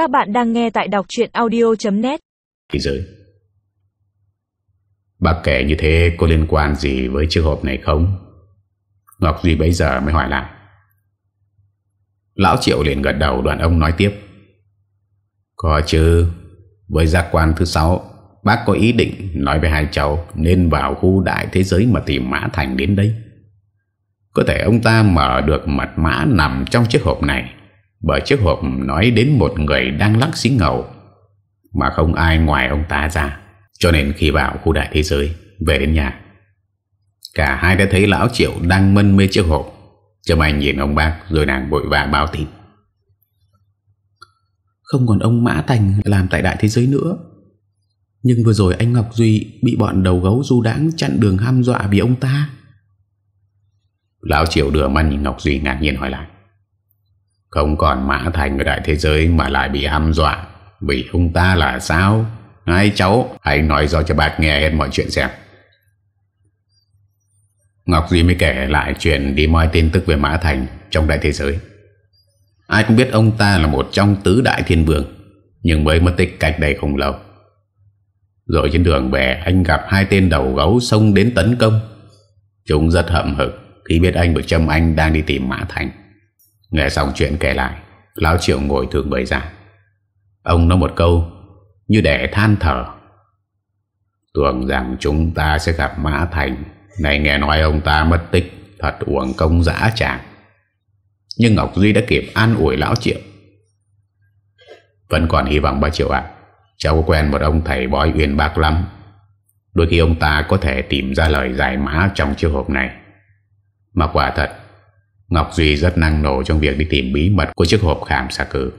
Các bạn đang nghe tại đọc chuyện audio.net Thế giới. Bác kể như thế có liên quan gì với chiếc hộp này không? Ngọc Duy bây giờ mới hỏi lại. Lão Triệu liền gật đầu, đoạn ông nói tiếp. Có chứ, Với giác quan thứ sáu, Bác có ý định nói với hai cháu Nên vào khu đại thế giới mà tìm Mã Thành đến đây. Có thể ông ta mở được mật mã nằm trong chiếc hộp này. Bởi chiếc hộp nói đến một người đang lắc xí ngầu Mà không ai ngoài ông ta ra. Cho nên khi vào khu đại thế giới Về đến nhà Cả hai đã thấy lão triệu đang mân mê chiếc hộp. Trâm Anh nhìn ông bác Rồi nàng vội vã báo tin. Không còn ông Mã Thành làm tại đại thế giới nữa. Nhưng vừa rồi anh Ngọc Duy Bị bọn đầu gấu du đãng chặn đường ham dọa vì ông ta. Lão Triệu đưa mắt nhìn Ngọc Duy ngạc nhiên hỏi lại không còn Mã Thành ở đại thế giới Mà lại bị hăm dọa Vì ông ta là sao Hai cháu hãy nói rõ cho bác nghe hết mọi chuyện xem Ngọc Duy mới kể lại chuyện đi moi tin tức về Mã Thành trong đại thế giới. Ai cũng biết ông ta là một trong tứ đại thiên vương, nhưng mới mất tích cách đây không lâu. Rồi trên đường về anh gặp hai tên đầu gấu xông đến tấn công. Chúng rất hậm hực khi biết anh và Trâm Anh đang đi tìm Mã Thành. Nghe xong chuyện kể lại, Lão Triệu ngồi thường bời ra. Ông nói một câu như để than thở. Tưởng rằng chúng ta sẽ gặp Mã Thành này nghe nói ông ta mất tích Thật uổng công dã tràng Nhưng Ngọc Duy đã kịp an ủi lão Triệu Vẫn còn hy vọng ba Triệu ạ Cháu có quen một ông thầy bói uyên bác lắm Đôi khi ông ta có thể tìm ra lời giải mã trong chiếc hộp này Mà quả thật Ngọc Duy rất năng nổ trong việc đi tìm bí mật của chiếc hộp khảm xà cử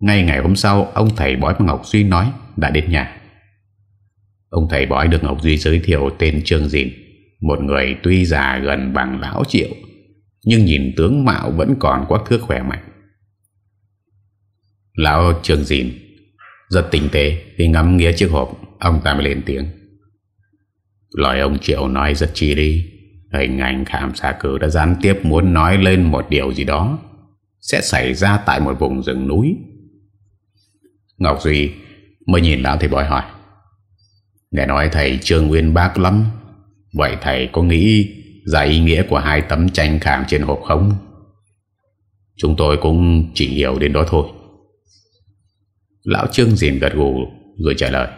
Ngay ngày hôm sau, Ông thầy bói mà Ngọc Duy nói đã đến nhà. Ông thầy bói được Ngọc Duy giới thiệu tên Trương Dìn, một người tuy già gần bằng lão triệu, Nhưng nhìn tướng mạo vẫn còn quá thước khỏe mạnh. Lão Trương dìn, Rất tinh tế, Khi ngắm nghĩa chiếc hộp, Ông ta mới lên tiếng. Lời ông Triệu nói rất chi đi Hình ảnh khám xà cử đã gián tiếp muốn nói lên một điều gì đó, Sẽ xảy ra tại một vùng rừng núi Ngọc Duy mới nhìn lão thầy bói hỏi, Nghe nói thầy Trương Nguyên bác lắm, Vậy thầy có nghĩ ra ý nghĩa của hai tấm tranh khảm trên hộp không? Chúng tôi cũng chỉ hiểu đến đó thôi. Lão Trương dìm gật gù rồi trả lời.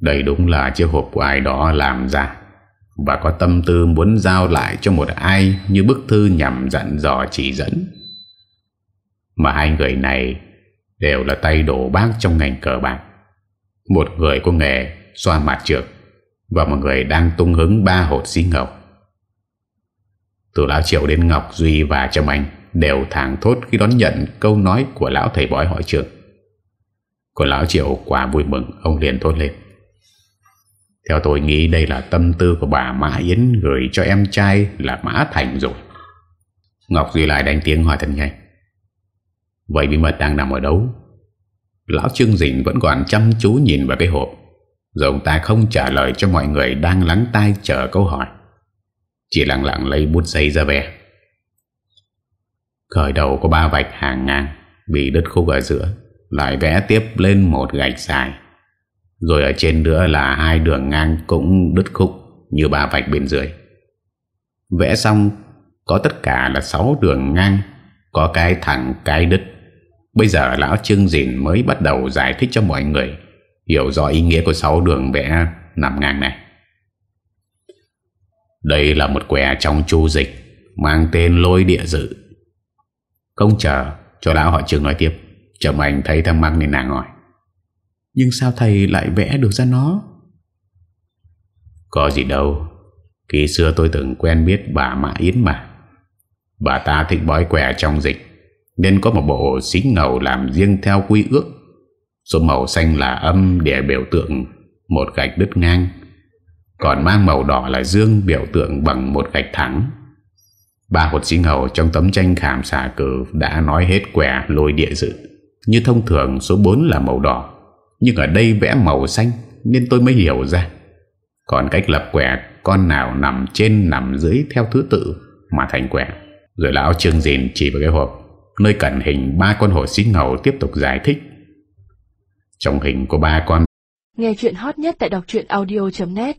Đây đúng là chiếc hộp của ai đó làm ra và có tâm tư muốn giao lại cho một ai như bức thư nhằm dặn dò chỉ dẫn. Mà hai người này đều là tay đổ bác trong ngành cờ bạc. Một người có nghề xoa mặt trượt và một người đang tung hứng ba hột xí ngầu Từ Lão Triệu đến Ngọc Duy và Trâm Anh Đều thẳng thốt khi đón nhận câu nói của Lão Thầy Bói hỏi trường Còn Lão Triệu quả vui mừng, Ông liền thốt lên theo tôi nghĩ đây là tâm tư của bà Mã Yến Gửi cho em trai là Mã Thành rồi. Ngọc Duy lại đánh tiếng hỏi thật nhanh. Vậy bí mật đang nằm ở đâu? Lão Trương Dình vẫn còn chăm chú nhìn vào cái hộp. Rồi ông ta không trả lời cho mọi người đang lắng tai chờ câu hỏi. Chỉ lặng lặng lấy bút giấy ra về. Khởi đầu có ba vạch hàng ngang Bị đứt khúc ở giữa, Lại vẽ tiếp lên một gạch dài. Rồi ở trên nữa là hai đường ngang cũng đứt khúc Như ba vạch bên dưới Vẽ xong Có tất cả là 6 đường ngang Có cái thẳng cái đứt Bây giờ lão Trương Dìn mới bắt đầu giải thích cho mọi người hiểu rõ ý nghĩa của sáu đường vẽ nằm ngang này. Đây là một quẻ trong chu dịch mang tên lôi địa dự. Không chờ cho lão họ trường nói tiếp, chậm anh thấy thắc mắc nên nàng hỏi. Nhưng sao thầy lại vẽ được ra nó? Có gì đâu, khi xưa tôi từng quen biết bà Mã Yến mà. Bà ta thích bói quẻ trong dịch, nên có một bộ xính ngầu làm riêng theo quy ước. Số màu xanh là âm để biểu tượng một gạch đứt ngang. Còn mang màu đỏ là dương biểu tượng bằng một gạch thẳng. Ba hột xí ngầu trong tấm tranh khảm xà cử đã nói hết quẻ lôi địa dự. Như thông thường số 4 là màu đỏ. Nhưng ở đây vẽ màu xanh, nên tôi mới hiểu ra. Còn cách lập quẻ, con nào nằm trên, nằm dưới theo thứ tự mà thành quẻ. Rồi lão Trương Dìn chỉ vào cái hộp, Nơi cận hình ba con hổ xí ngầu tiếp tục giải thích. Trong hình có ba con. Nghe chuyện hot nhất tại đọc audio.net